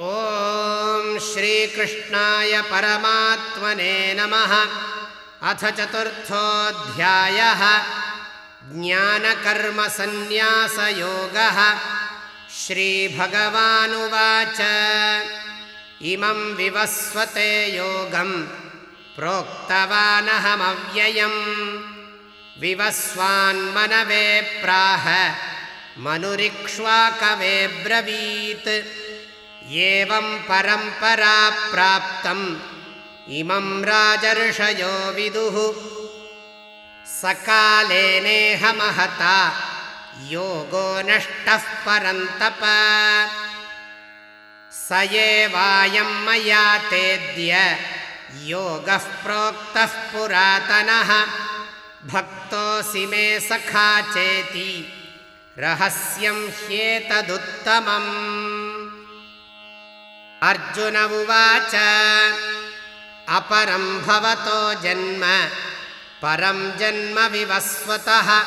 ॐ श्रीकृष्णाय परमात्मने नमः। अथ चतुर्थोऽध्यायः। ज्ञानकर्मसन्न्यासयोगः। श्रीभगवानुवाच। इमं विवस्वते योगं। प्रोक्तवानहमव्ययम्। विवस्वान्मनवे प्राह। मनुरिक्ष्वाकवे ब्रवीत् एवं परम्परा प्राप्तम्। इमं राजर्षयो विदुः। सकालेनेह महता योगो नष्टः परन्तप। स एवायं मया तेद्य योगः प्रोक्तः पुरातनः। भक्तोऽसि मे सखा चेति रहस्यं ह्येतदुत्तमम् अर्जुन उवाच अपरं भवतो जन्म परं जन्म विवस्वतः।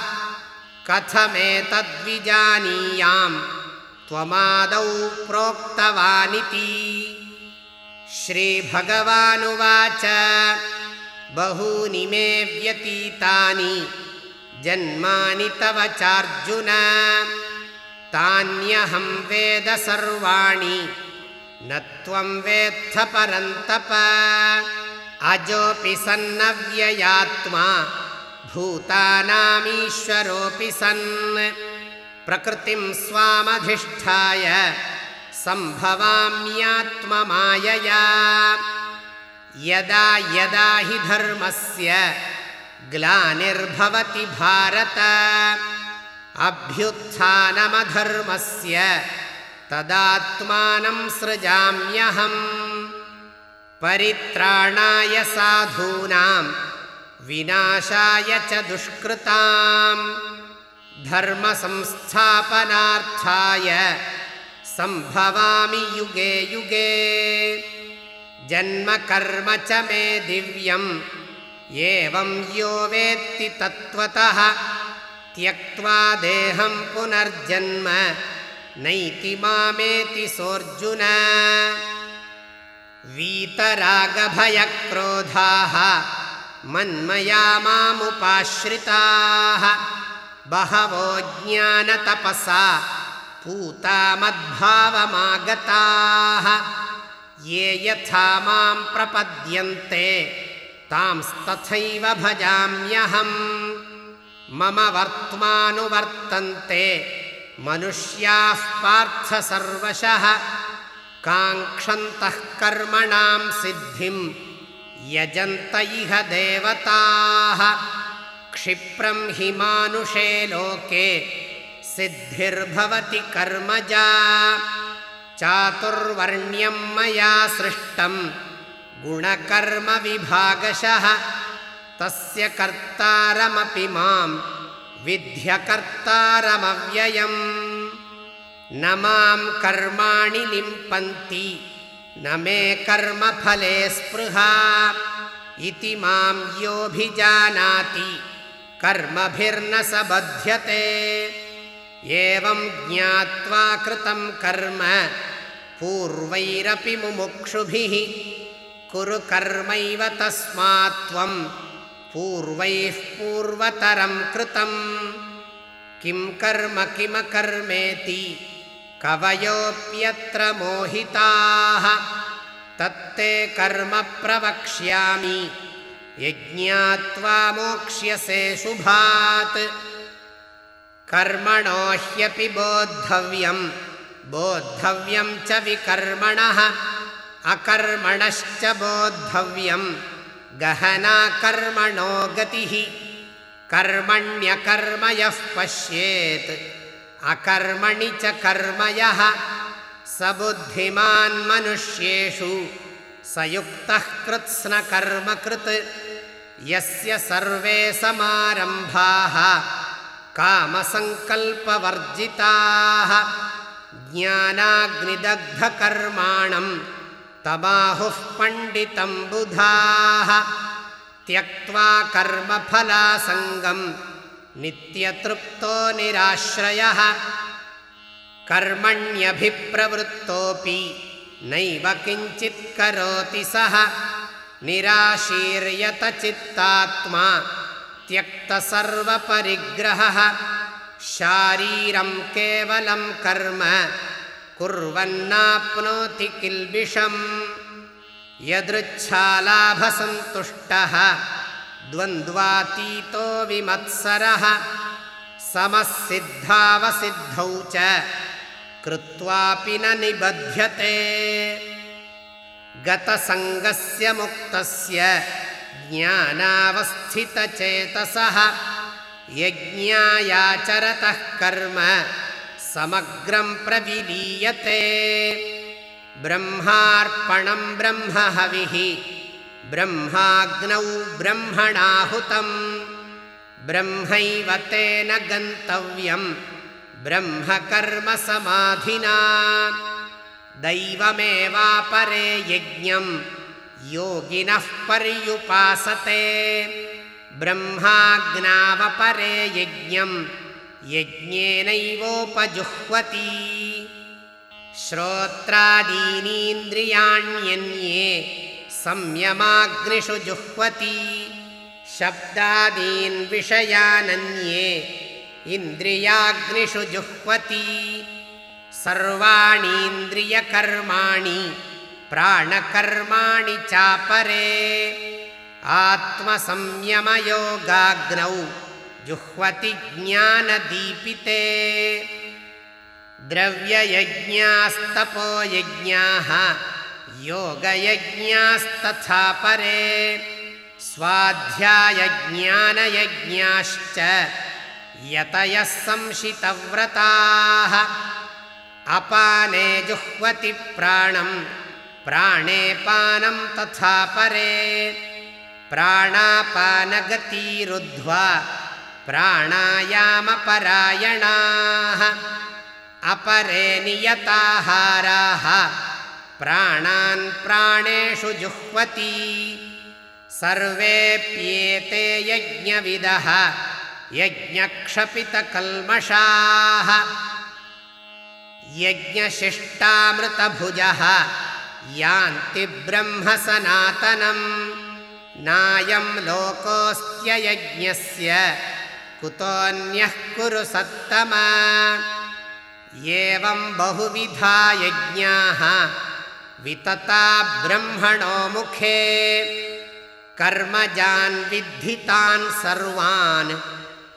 कथमेतद्विजानीयां त्वमादौ प्रोक्तवानिति। श्रीभगवानुवाच बहूनि मे व्यतीतानि जन्मानि तव चार्जुन। तान्यहं वेद सर्वाणि न त्वं वेत्थ परन्तप। सन्नव्ययात्मा भूतानामीश्वरोऽपि सन्। प्रकृतिं स्वामधिष्ठाय सम्भवाम्यात्ममायया यदा यदा हि धर्मस्य ग्लानिर्भवति भारत अभ्युत्थानमधर्मस्य तदात्मानं सृजाम्यहम्। परित्राणाय साधूनां विनाशाय च दुष्कृताम् धर्मसंस्थापनार्थाय सम्भवामि युगे युगे। जन्मकर्म च मे दिव्यम् एवं यो वेत्ति तत्त्वतः त्यक्त्वा देहं पुनर्जन्म नैति मामेति सोऽर्जुन। वीतरागभयक्रोधाः मन्मया मामुपाश्रिताः। बहवो ज्ञानतपसा पूतामद्भावमागताः। ये यथा मां प्रपद्यन्ते तांस्तथैव भजाम्यहम्। मम वर्त्मानुवर्तन्ते मनुष्याः पार्थ सर्वशः काङ्क्षन्तः कर्मणां सिद्धिं यजन्त इह देवताः। क्षिप्रं हि मानुषे लोके सिद्धिर्भवति कर्मजा। चातुर्वर्ण्यं मया सृष्टं गुणकर्मविभागशः तस्य कर्तारमपि मां विध्यकर्तारमव्ययम् न मां कर्माणि लिम्पन्ति न मे कर्मफले स्पृहा। इति मां योऽभिजानाति कर्मभिर्न स बध्यते। एवं ज्ञात्वा कृतं कर्म पूर्वैरपि मुमुक्षुभिः। कुरु कर्मैव तस्मात् त्वं पूर्वैः पूर्वतरं कृतं किं कर्म किमकर्मेति? कवयोऽप्यत्र मोहिताः। तत्ते कर्म प्रवक्ष्यामि। यज्ञात्वा मोक्ष्यसे शुभात्। कर्मणो ह्यपि बोद्धव्यं। बोद्धव्यं च विकर्मणः। अकर्मणश्च बोद्धव्यं गहना कर्मणो गतिः। कर्मण्यकर्म यः पश्येत्। अकर्मणि च कर्म यः स बुद्धिमान्मनुष्येषु स युक्तः कृत्स्नकर्मकृत्। यस्य सर्वे समारम्भाः कामसङ्कल्पवर्जिताः। ज्ञानाग्निदग्धकर्माणं तबाहुः पण्डितं बुधाः। त्यक्त्वा कर्मफलासङ्गं नित्यतृप्तो निराश्रयः। कर्मण्यभिप्रवृत्तोऽपि नैव किञ्चित् करोति सः। निराशीर्यतचित्तात्मा त्यक्तसर्वपरिग्रहः शारीरं केवलं कर्म कुर्वन्नाप्नोति किल्बिषम्। यदृच्छालाभसन्तुष्टः द्वन्द्वातीतो विमत्सरः। समसिद्धावसिद्धौ च कृत्वापि न निबध्यते। गतसङ्गस्य मुक्तस्य ज्ञानावस्थितचेतसः। यज्ञायाचरतः कर्म समग्रं प्रविलीयते ब्रह्मार्पणं ब्रह्महविः ब्रह्माग्नौ ब्रह्मणाहुतम् ब्रह्मैव तेन गन्तव्यम् ब्रह्मकर्मसमाधिना। दैवमेवापरे यज्ञम् योगिनः पर्युपासते। ब्रह्माज्ञावपरे यज्ञम् यज्ञेनैवोपजुह्वति। श्रोत्रादीनीन्द्रियाण्यन्ये संयमाग्निषु जुह्वति। शब्दादीन् विषयानन्ये इन्द्रियाग्निषु जुह्वति। सर्वाणीन्द्रियकर्माणि प्राणकर्माणि चापरे। आत्मसंयमयोगाग्नौ जुह्वति ज्ञानदीपिते। द्रव्ययज्ञास्तपोयज्ञाः योगयज्ञास्तथा परे। स्वाध्यायज्ञानयज्ञाश्च यतयः संशितव्रताः। अपाने जुह्वति प्राणम् प्राणे पानं तथा परे। प्राणापानगतिरुद्ध्वा प्राणायामपरायणाः। अपरे नियताहाराः। प्राणान् प्राणेषु जुह्वति। सर्वेऽप्येते यज्ञविदः। यज्ञक्षपितकल्मषाः। यज्ञशिष्टामृतभुजः। यान्ति ब्रह्मसनातनम्। नायं लोकोऽस्त्ययज्ञस्य कुतोऽन्यः कुरु सत्तमा। एवं बहुविधा यज्ञाः वितता ब्रह्मणो मुखे। कर्मजान् विद्धितान् सर्वान्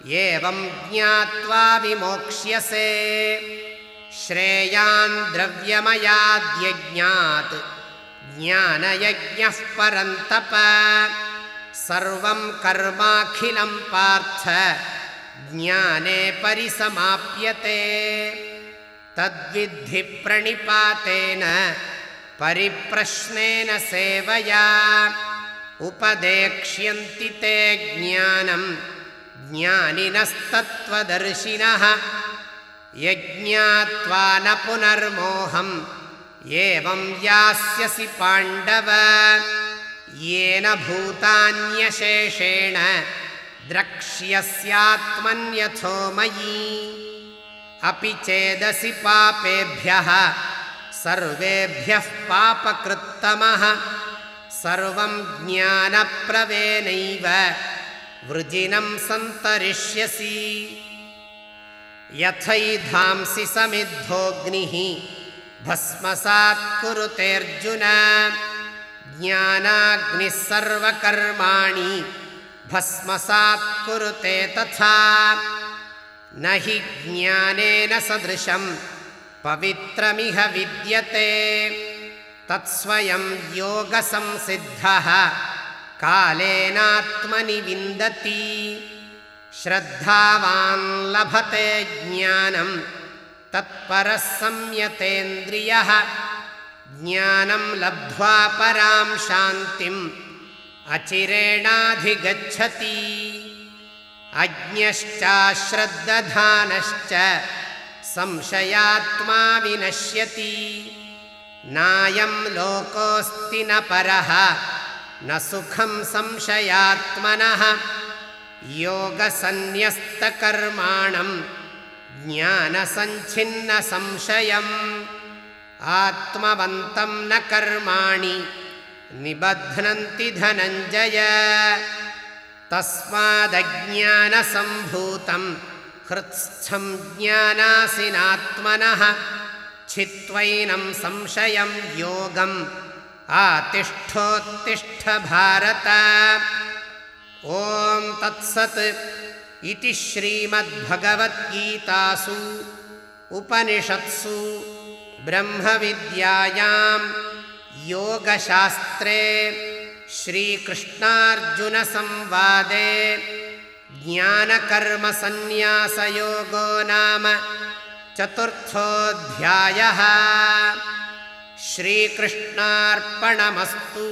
एवं ज्ञात्वा विमोक्ष्यसे। श्रेयान् द्रव्यमयाद्यज्ञात् ज्ञानयज्ञः परन्तप। सर्वं कर्माखिलं पार्थ ज्ञाने परिसमाप्यते। तद्विद्धि प्रणिपातेन परिप्रश्नेन सेवया। उपदेक्ष्यन्ति ते ज्ञानं ज्ञानिनस्तत्त्वदर्शिनः। यज्ञात्वा न पुनर्मोहम् एवं यास्यसि पाण्डव। येन भूतान्यशेषेण द्रक्ष्यस्यात्मन्यथो मयि। अपि चेदसि पापेभ्यः सर्वेभ्यः पापकृत्तमः। सर्वं ज्ञानप्रवेणैव वृजिनं सन्तरिष्यसि। यथैधांसि समिद्धोऽग्निः भस्मसात् कुरुतेऽर्जुन ज्ञानाग्निः सर्वकर्माणि भस्मसात् कुरुते तथा। न हि ज्ञानेन सदृशं पवित्रमिह विद्यते। तत्स्वयं योगसंसिद्धः कालेनात्मनि विन्दति। श्रद्धावान् लभते ज्ञानम् तत्परः संयतेन्द्रियः। ज्ञानं लब्ध्वा परां शान्तिम् अचिरेणाधिगच्छति। अज्ञश्चाश्रद्दधानश्च संशयात्मा विनश्यति। नायं लोकोऽस्ति न परः न सुखं संशयात्मनः। योगसन्न्यस्तकर्माणम् ज्ञानसञ्छिन्नसंशयम् आत्मवन्तं न कर्माणि निबध्नन्ति धनञ्जय। तस्मादज्ञानसम्भूतं हृत्स्थं ज्ञानासिनात्मनः। छित्त्वैनं संशयं योगम् आतिष्ठोत्तिष्ठ भारत ॐ तत्सत् इति श्रीमद्भगवद्गीतासु। उपनिषत्सु ब्रह्मविद्यायां योगशास्त्रे श्रीकृष्णार्जुनसंवादे ज्ञानकर्मसन्न्यासयोगो नाम चतुर्थोऽध्यायः। श्रीकृष्णार्पणमस्तु